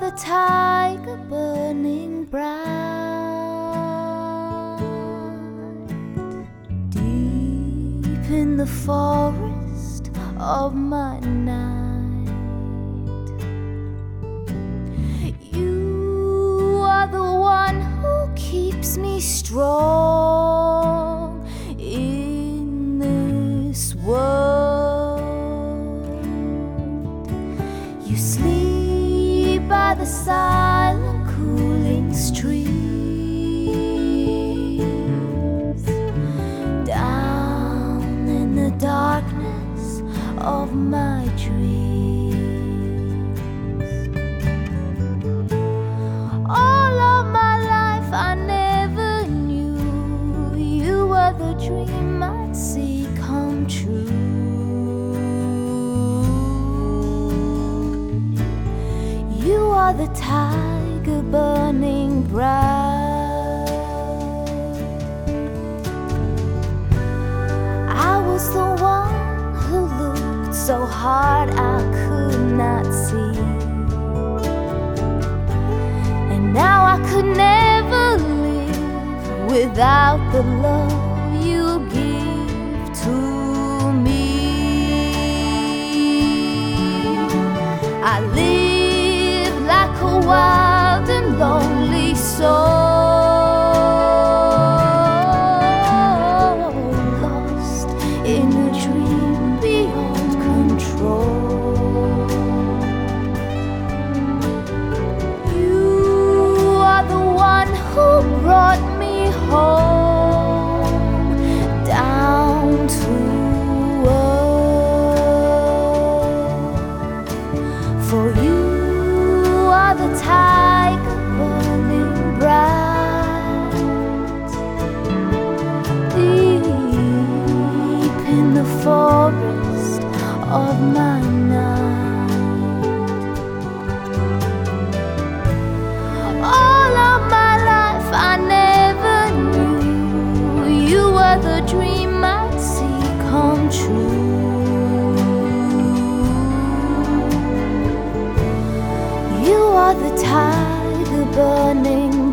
the tiger burning bright deep in the forest of my night. You are the one who keeps me strong in this world. You sleep by the silent, cooling streams down in the darkness of my dreams. The tiger burning bright. I was the one who looked so hard I could not see. And now I could never live without the love of my night. All of my life, I never knew you were the dream I'd see come true. You are the tiger burning